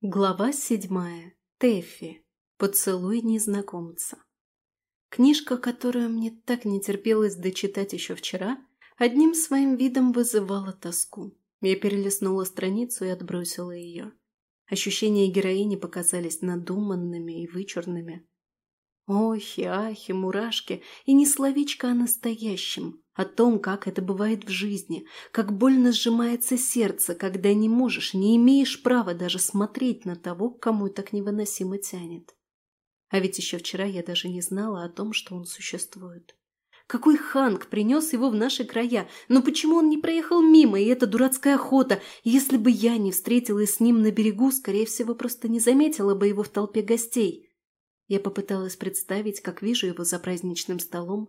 Глава седьмая. Тэффи. Поцелуй незнакомца. Книжка, которую мне так не терпелось дочитать еще вчера, одним своим видом вызывала тоску. Я перелистнула страницу и отбросила ее. Ощущения героини показались надуманными и вычурными. Охи, ахи, мурашки, и не словечко о настоящем, о том, как это бывает в жизни, как больно сжимается сердце, когда не можешь, не имеешь права даже смотреть на того, кому так невыносимо тянет. А ведь еще вчера я даже не знала о том, что он существует. Какой Ханг принес его в наши края? Но почему он не проехал мимо, и эта дурацкая охота? Если бы я не встретилась с ним на берегу, скорее всего, просто не заметила бы его в толпе гостей. Я попыталась представить, как вижу его за праздничным столом,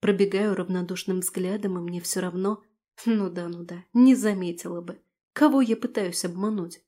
пробегаю равнодушным взглядом, и мне все равно... Ну да, ну да, не заметила бы. Кого я пытаюсь обмануть?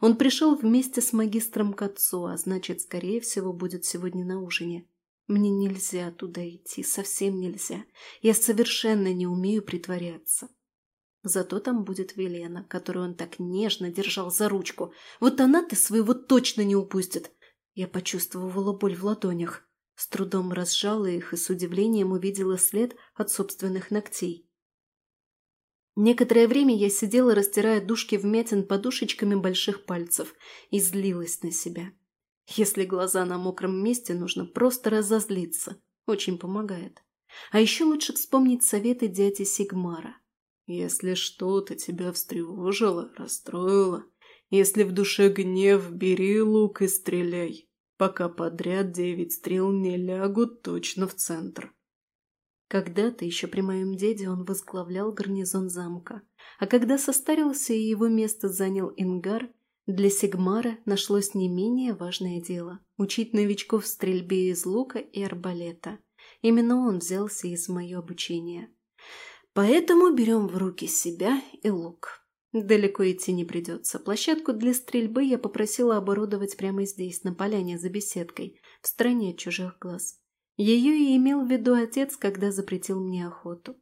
Он пришел вместе с магистром к отцу, а значит, скорее всего, будет сегодня на ужине. Мне нельзя туда идти, совсем нельзя. Я совершенно не умею притворяться. Зато там будет Велена, которую он так нежно держал за ручку. Вот она-то своего точно не упустит. Я почувствовала боль в ладонях, с трудом разжала их и с удивлением увидела след от собственных ногтей. Некоторое время я сидела, растирая дужки вмятин подушечками больших пальцев, и злилась на себя. Если глаза на мокром месте, нужно просто разозлиться. Очень помогает. А еще лучше вспомнить советы дяди Сигмара. Если что-то тебя встревожило, расстроило, если в душе гнев, бери лук и стреляй, пока подряд девять стрел не лягут точно в центр. Когда-то еще при моем деде он возглавлял гарнизон замка, а когда состарился и его место занял Ингар, для Сигмара нашлось не менее важное дело – учить новичков стрельбе из лука и арбалета. Именно он взялся из мое обучение. Поэтому берем в руки себя и лук. Далеко идти не придется. Площадку для стрельбы я попросила оборудовать прямо здесь, на поляне за беседкой, в стороне чужих глаз. Ее и имел в виду отец, когда запретил мне охоту.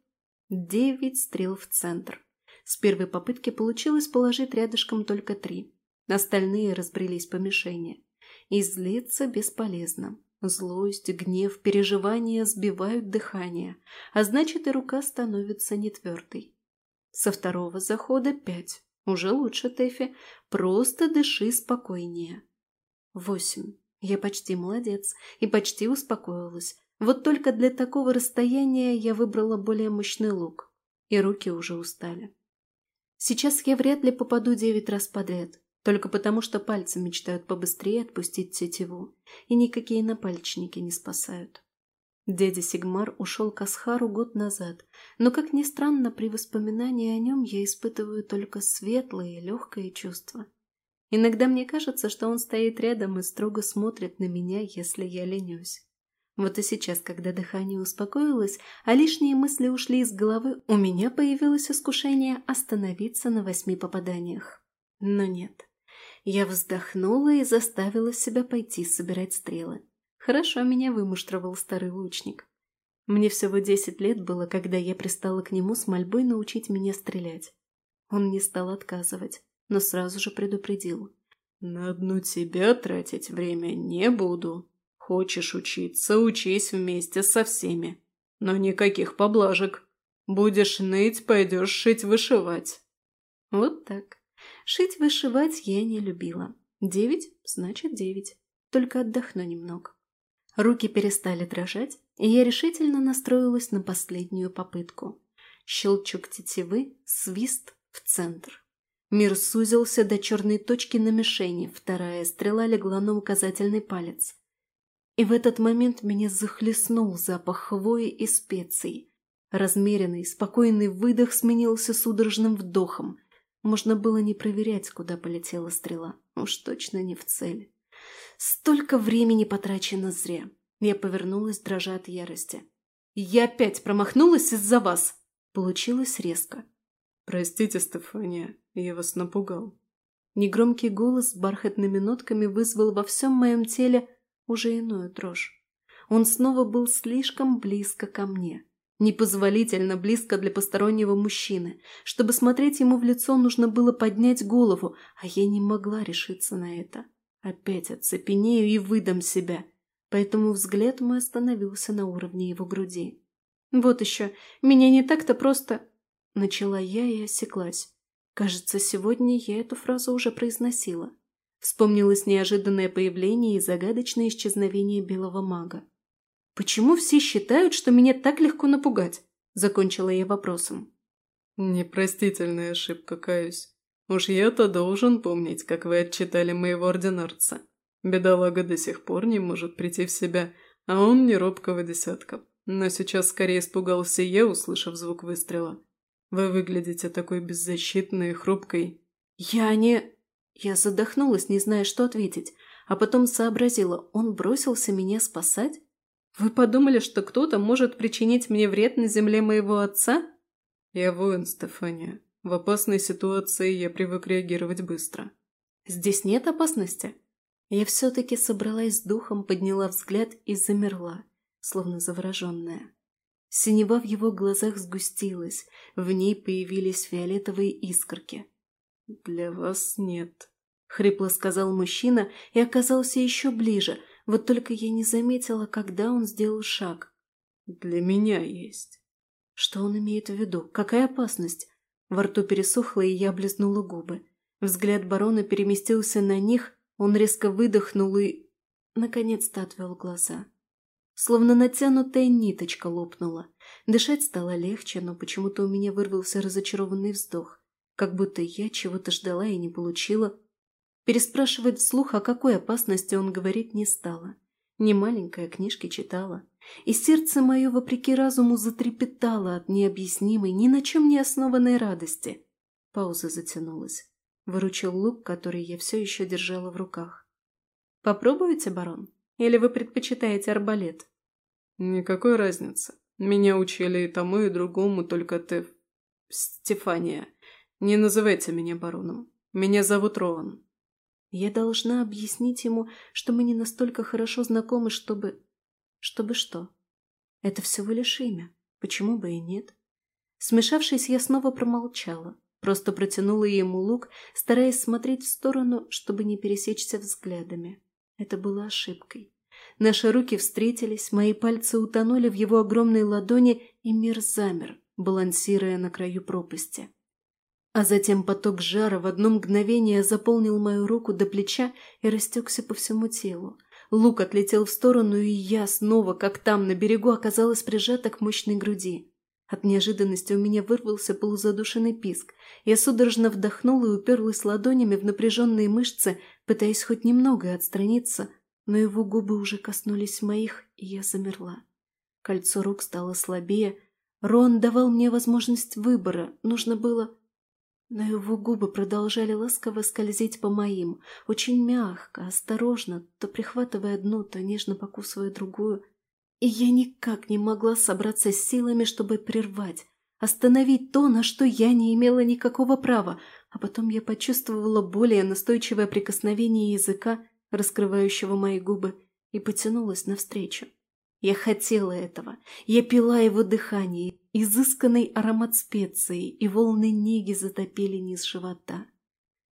Девять стрел в центр. С первой попытки получилось положить рядышком только три. Остальные разбрелись по мишени. И злиться бесполезно. Злость, гнев, переживания сбивают дыхание, а значит и рука становится нетвердой. Со второго захода пять. Уже лучше, Тэфи. Просто дыши спокойнее. Восемь. Я почти молодец и почти успокоилась. Вот только для такого расстояния я выбрала более мощный лук. И руки уже устали. Сейчас я вряд ли попаду девять раз подряд. Только потому, что пальцы мечтают побыстрее отпустить тетиву. И никакие напальчники не спасают. Дядя Сигмар ушел к Асхару год назад, но, как ни странно, при воспоминании о нем я испытываю только светлое и легкое чувство. Иногда мне кажется, что он стоит рядом и строго смотрит на меня, если я ленюсь. Вот и сейчас, когда дыхание успокоилось, а лишние мысли ушли из головы, у меня появилось искушение остановиться на восьми попаданиях. Но нет. Я вздохнула и заставила себя пойти собирать стрелы. Хорошо меня вымуштровал старый лучник. Мне всего десять лет было, когда я пристала к нему с мольбой научить меня стрелять. Он не стал отказывать, но сразу же предупредил. «На одну тебя тратить время не буду. Хочешь учиться, учись вместе со всеми. Но никаких поблажек. Будешь ныть, пойдешь шить-вышивать». Вот так. Шить-вышивать я не любила. Девять значит девять. Только отдохну немного. Руки перестали дрожать, и я решительно настроилась на последнюю попытку. Щелчок тетивы, свист в центр. Мир сузился до черной точки на мишени, вторая стрела легла на указательный палец. И в этот момент меня захлестнул запах хвои и специй. Размеренный, спокойный выдох сменился судорожным вдохом. Можно было не проверять, куда полетела стрела. Уж точно не в цель. Столько времени потрачено зря. Я повернулась, дрожа от ярости. «Я опять промахнулась из-за вас!» Получилось резко. «Простите, Стефания, я вас напугал». Негромкий голос с бархатными нотками вызвал во всем моем теле уже иную дрожь. Он снова был слишком близко ко мне. Непозволительно близко для постороннего мужчины. Чтобы смотреть ему в лицо, нужно было поднять голову, а я не могла решиться на это. Опять оцепенею и выдам себя. Поэтому взгляд мой остановился на уровне его груди. «Вот еще, меня не так-то просто...» Начала я и осеклась. Кажется, сегодня я эту фразу уже произносила. Вспомнилось неожиданное появление и загадочное исчезновение белого мага. «Почему все считают, что меня так легко напугать?» – закончила я вопросом. «Непростительная ошибка, каюсь. Уж я-то должен помнить, как вы отчитали моего ординарца. Бедолага до сих пор не может прийти в себя, а он не робкого десятка. Но сейчас скорее испугался я, услышав звук выстрела. Вы выглядите такой беззащитной и хрупкой». «Я не...» Я задохнулась, не зная, что ответить, а потом сообразила, он бросился меня спасать? Вы подумали, что кто-то может причинить мне вред на земле моего отца? Я воин, Стефания. В опасной ситуации я привык реагировать быстро. Здесь нет опасности? Я все-таки собралась с духом, подняла взгляд и замерла, словно завороженная. Синева в его глазах сгустилась, в ней появились фиолетовые искорки. «Для вас нет», — хрипло сказал мужчина и оказался еще ближе — вот только я не заметила, когда он сделал шаг. «Для меня есть». Что он имеет в виду? Какая опасность? Во рту пересохло, и я облизнула губы. Взгляд барона переместился на них, он резко выдохнул и... Наконец-то отвел глаза. Словно натянутая ниточка лопнула. Дышать стало легче, но почему-то у меня вырвался разочарованный вздох. Как будто я чего-то ждала и не получила, Переспрашивать вслух, о какой опасности он говорить не стало. Не маленькая книжки читала. И сердце мое, вопреки разуму, затрепетало от необъяснимой, ни на чем не основанной радости. Пауза затянулась. Выручил лук, который я все еще держала в руках. «Попробуете, барон? Или вы предпочитаете арбалет?» «Никакой разницы. Меня учили и тому, и другому, только ты...» «Стефания, не называйте меня бароном. Меня зовут Роан. Я должна объяснить ему, что мы не настолько хорошо знакомы, чтобы... Чтобы что? Это всего лишь имя. Почему бы и нет? Смешавшись, я снова промолчала. Просто протянула ему лук, стараясь смотреть в сторону, чтобы не пересечься взглядами. Это было ошибкой. Наши руки встретились, мои пальцы утонули в его огромной ладони, и мир замер, балансируя на краю пропасти. А затем поток жара в одно мгновение заполнил мою руку до плеча и растекся по всему телу. Лук отлетел в сторону, и я снова, как там, на берегу, оказалась прижата к мощной груди. От неожиданности у меня вырвался полузадушенный писк. Я судорожно вдохнула и уперлась ладонями в напряженные мышцы, пытаясь хоть немного отстраниться, но его губы уже коснулись моих, и я замерла. Кольцо рук стало слабее. Рон давал мне возможность выбора. Нужно было но его губы продолжали ласково скользить по моим, очень мягко, осторожно, то прихватывая одну, то нежно покусывая другую. И я никак не могла собраться с силами, чтобы прервать, остановить то, на что я не имела никакого права, а потом я почувствовала более настойчивое прикосновение языка, раскрывающего мои губы, и потянулась навстречу. Я хотела этого. Я пила его дыхание, изысканный аромат специй, и волны неги затопили низ живота.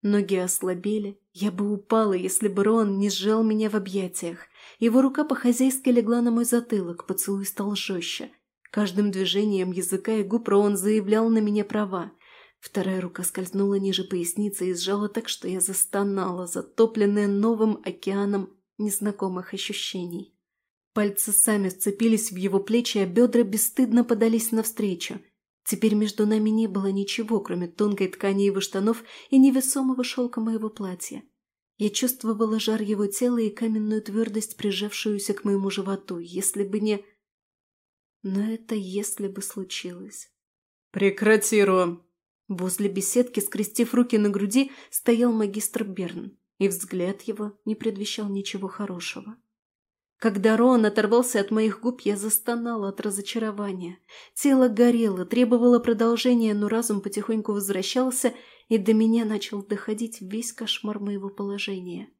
Ноги ослабели. Я бы упала, если бы Рон не сжал меня в объятиях. Его рука по-хозяйски легла на мой затылок, поцелуй стал жестче. Каждым движением языка и губ Рон заявлял на меня права. Вторая рука скользнула ниже поясницы и сжала так, что я застонала, затопленная новым океаном незнакомых ощущений. Пальцы сами сцепились в его плечи, а бедра бесстыдно подались навстречу. Теперь между нами не было ничего, кроме тонкой ткани его штанов и невесомого шелка моего платья. Я чувствовала жар его тела и каменную твердость, прижавшуюся к моему животу, если бы не... Но это если бы случилось. «Прекрати, Ром!» Возле беседки, скрестив руки на груди, стоял магистр Берн, и взгляд его не предвещал ничего хорошего. Когда Рон оторвался от моих губ, я застонала от разочарования. Тело горело, требовало продолжения, но разум потихоньку возвращался, и до меня начал доходить весь кошмар моего положения.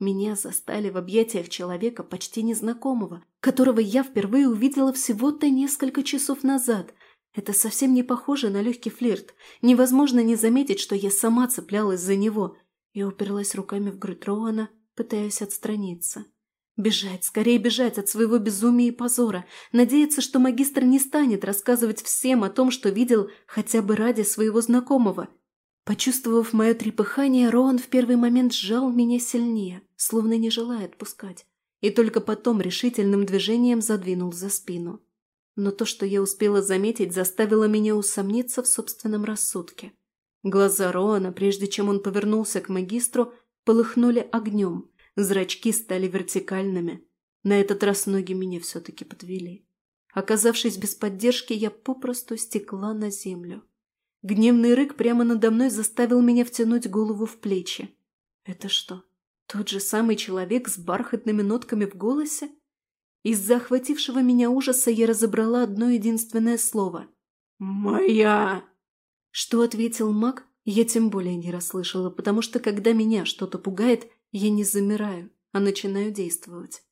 Меня застали в объятиях человека почти незнакомого, которого я впервые увидела всего-то несколько часов назад. Это совсем не похоже на легкий флирт. Невозможно не заметить, что я сама цеплялась за него. Я уперлась руками в грудь Роана, пытаясь отстраниться. Бежать, скорее бежать от своего безумия и позора. Надеяться, что магистр не станет рассказывать всем о том, что видел хотя бы ради своего знакомого. Почувствовав мое трепыхание, Роан в первый момент сжал меня сильнее, словно не желая отпускать, и только потом решительным движением задвинул за спину. Но то, что я успела заметить, заставило меня усомниться в собственном рассудке. Глаза Роана, прежде чем он повернулся к магистру, полыхнули огнем, зрачки стали вертикальными. На этот раз ноги меня все-таки подвели. Оказавшись без поддержки, я попросту стекла на землю. Гневный рык прямо надо мной заставил меня втянуть голову в плечи. Это что, тот же самый человек с бархатными нотками в голосе? Из-за охватившего меня ужаса я разобрала одно единственное слово. «Моя!» Что ответил маг, я тем более не расслышала, потому что когда меня что-то пугает, я не замираю, а начинаю действовать.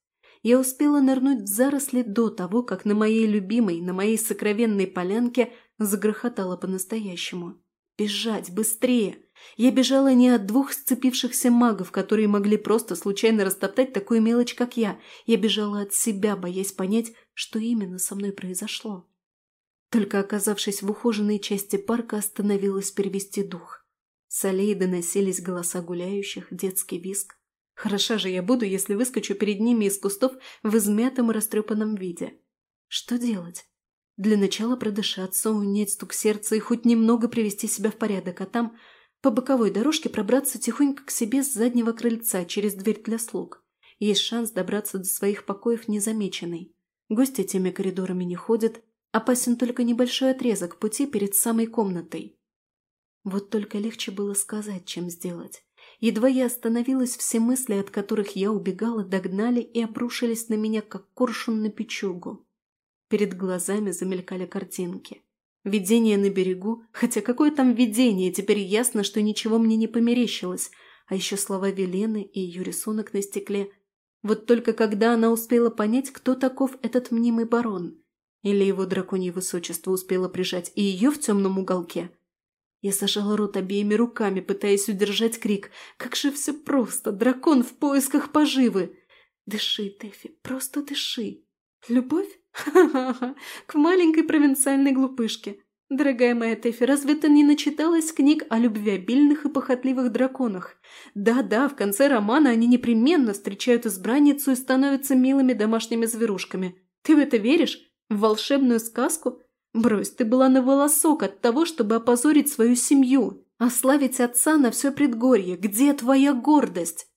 Я успела нырнуть в заросли до того, как на моей любимой, на моей сокровенной полянке загрохотало по-настоящему. Бежать, быстрее! Я бежала не от двух сцепившихся магов, которые могли просто случайно растоптать такую мелочь, как я. Я бежала от себя, боясь понять, что именно со мной произошло. Только оказавшись в ухоженной части парка, остановилась перевести дух. С аллеи доносились голоса гуляющих, детский виск. Хороша же я буду, если выскочу перед ними из кустов в измятом и растрепанном виде. Что делать? Для начала продышаться, унять стук сердца и хоть немного привести себя в порядок, а там по боковой дорожке пробраться тихонько к себе с заднего крыльца через дверь для слуг. Есть шанс добраться до своих покоев незамеченной. Гости теми коридорами не ходят, опасен только небольшой отрезок пути перед самой комнатой. Вот только легче было сказать, чем сделать. Едва я остановилась, все мысли, от которых я убегала, догнали и обрушились на меня, как коршун на печугу. Перед глазами замелькали картинки. Видение на берегу, хотя какое там видение, теперь ясно, что ничего мне не померещилось, а еще слова Велены и ее рисунок на стекле. Вот только когда она успела понять, кто таков этот мнимый барон, или его драконье высочество успело прижать и ее в темном уголке. Я зажала рот обеими руками, пытаясь удержать крик. Как же все просто! Дракон в поисках поживы! Дыши, Тэфи, просто дыши. Любовь? Ха-ха-ха, к маленькой провинциальной глупышке. Дорогая моя Тэфи, разве ты не начиталась книг о любвеобильных и похотливых драконах? Да-да, в конце романа они непременно встречают избранницу и становятся милыми домашними зверушками. Ты в это веришь? В волшебную сказку? Брось, ты была на волосок от того, чтобы опозорить свою семью, ославить отца на все предгорье. Где твоя гордость?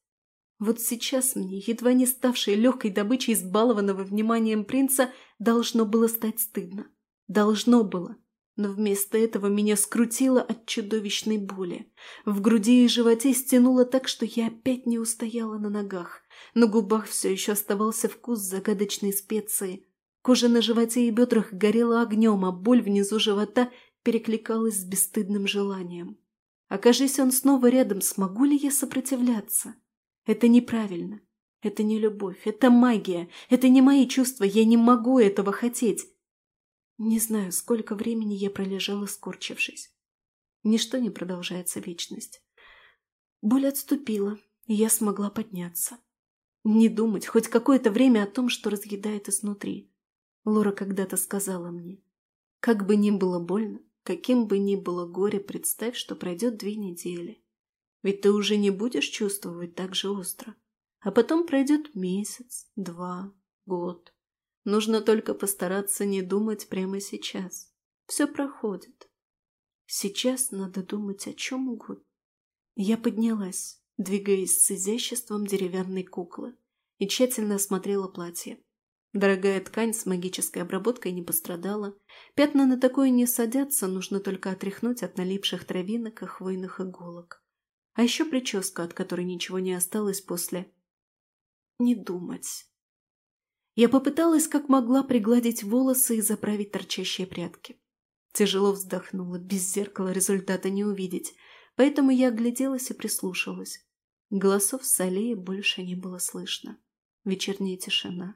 Вот сейчас мне, едва не ставшей легкой добычей избалованного вниманием принца, должно было стать стыдно. Должно было. Но вместо этого меня скрутило от чудовищной боли. В груди и животе стянуло так, что я опять не устояла на ногах. На губах все еще оставался вкус загадочной специи. Кожа на животе и бедрах горела огнем, а боль внизу живота перекликалась с бесстыдным желанием. Окажись он снова рядом, смогу ли я сопротивляться? Это неправильно. Это не любовь, это магия, это не мои чувства, я не могу этого хотеть. Не знаю, сколько времени я пролежала, скорчившись. Ничто не продолжается вечность. Боль отступила, и я смогла подняться. Не думать хоть какое-то время о том, что разъедает изнутри. Лора когда-то сказала мне, как бы ни было больно, каким бы ни было горе, представь, что пройдет две недели. Ведь ты уже не будешь чувствовать так же остро. А потом пройдет месяц, два, год. Нужно только постараться не думать прямо сейчас. Все проходит. Сейчас надо думать о чем угодно. Я поднялась, двигаясь с изяществом деревянной куклы, и тщательно осмотрела платье. Дорогая ткань с магической обработкой не пострадала. Пятна на такое не садятся, нужно только отряхнуть от налипших травинок и хвойных иголок. А еще прическа, от которой ничего не осталось после... Не думать. Я попыталась как могла пригладить волосы и заправить торчащие прядки. Тяжело вздохнула, без зеркала результата не увидеть, поэтому я огляделась и прислушалась. Голосов с аллеи больше не было слышно. Вечерняя тишина.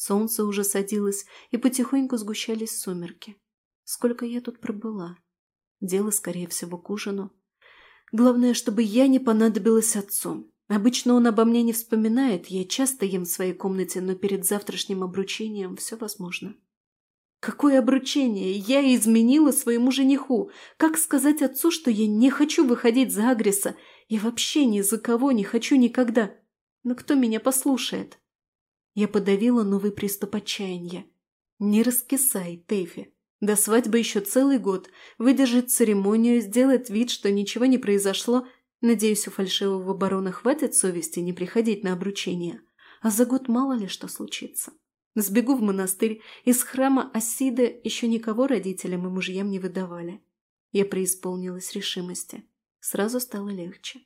Солнце уже садилось, и потихоньку сгущались сумерки. Сколько я тут пробыла? Дело, скорее всего, к ужину. Главное, чтобы я не понадобилась отцу. Обычно он обо мне не вспоминает, я часто ем в своей комнате, но перед завтрашним обручением все возможно. Какое обручение? Я изменила своему жениху. Как сказать отцу, что я не хочу выходить за Агреса? Я вообще ни за кого не хочу никогда. Но кто меня послушает? Я подавила новый приступ отчаяния. Не раскисай, Тэйфи. До свадьбы еще целый год. Выдержать церемонию, сделать вид, что ничего не произошло. Надеюсь, у фальшивого барона хватит совести не приходить на обручение. А за год мало ли что случится. Сбегу в монастырь. Из храма Асиды еще никого родителям и мужьям не выдавали. Я преисполнилась решимости. Сразу стало легче.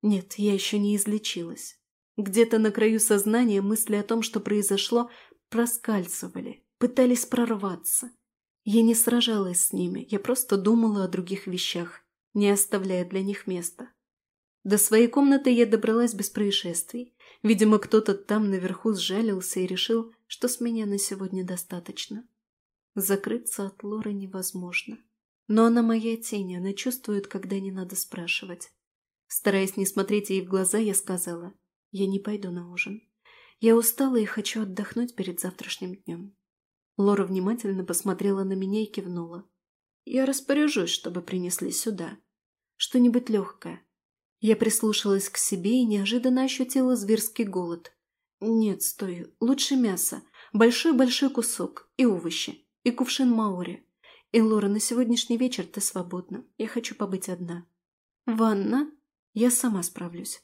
Нет, я еще не излечилась. Где-то на краю сознания мысли о том, что произошло, проскальзывали, пытались прорваться. Я не сражалась с ними, я просто думала о других вещах, не оставляя для них места. До своей комнаты я добралась без происшествий. Видимо, кто-то там наверху сжалился и решил, что с меня на сегодня достаточно. Закрыться от Лоры невозможно. Но она моя тень, она чувствует, когда не надо спрашивать. Стараясь не смотреть ей в глаза, я сказала – я не пойду на ужин. Я устала и хочу отдохнуть перед завтрашним днем. Лора внимательно посмотрела на меня и кивнула. Я распоряжусь, чтобы принесли сюда. Что-нибудь легкое. Я прислушалась к себе и неожиданно ощутила зверский голод. Нет, стой, лучше мясо. Большой-большой кусок. И овощи. И кувшин маори. И, Лора, на сегодняшний вечер ты свободна. Я хочу побыть одна. Ванна? Я сама справлюсь.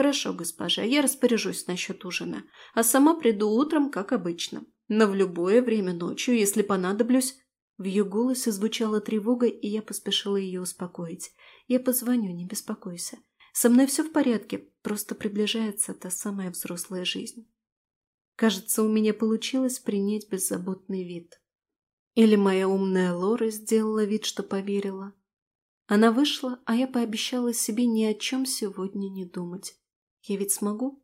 «Хорошо, госпожа, я распоряжусь насчет ужина, а сама приду утром, как обычно. Но в любое время ночью, если понадоблюсь...» В ее голосе звучала тревога, и я поспешила ее успокоить. «Я позвоню, не беспокойся. Со мной все в порядке, просто приближается та самая взрослая жизнь». Кажется, у меня получилось принять беззаботный вид. Или моя умная Лора сделала вид, что поверила. Она вышла, а я пообещала себе ни о чем сегодня не думать. Я ведь смогу?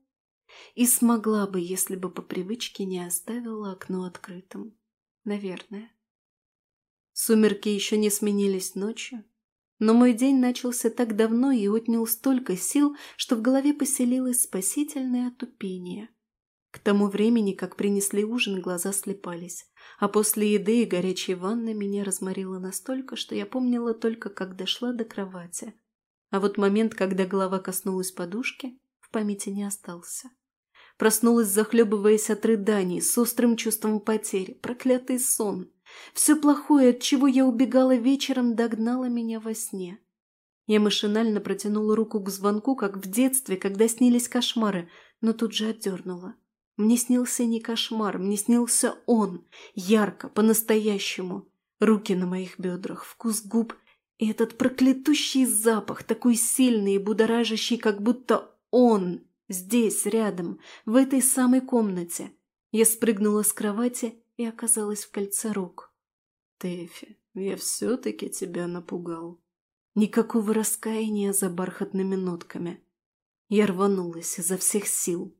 И смогла бы, если бы по привычке не оставила окно открытым. Наверное. Сумерки еще не сменились ночью, но мой день начался так давно и отнял столько сил, что в голове поселилось спасительное отупение. К тому времени, как принесли ужин, глаза слепались, а после еды и горячей ванны меня разморило настолько, что я помнила только, как дошла до кровати. А вот момент, когда голова коснулась подушки, в памяти не остался. Проснулась, захлебываясь от рыданий, с острым чувством потери, проклятый сон. Все плохое, от чего я убегала вечером, догнало меня во сне. Я машинально протянула руку к звонку, как в детстве, когда снились кошмары, но тут же отдернула. Мне снился не кошмар, мне снился он, ярко, по-настоящему. Руки на моих бедрах, вкус губ и этот проклятущий запах, такой сильный и будоражащий, как будто он здесь, рядом, в этой самой комнате. Я спрыгнула с кровати и оказалась в кольце рук. «Тэфи, я все-таки тебя напугал». Никакого раскаяния за бархатными нотками. Я рванулась изо всех сил.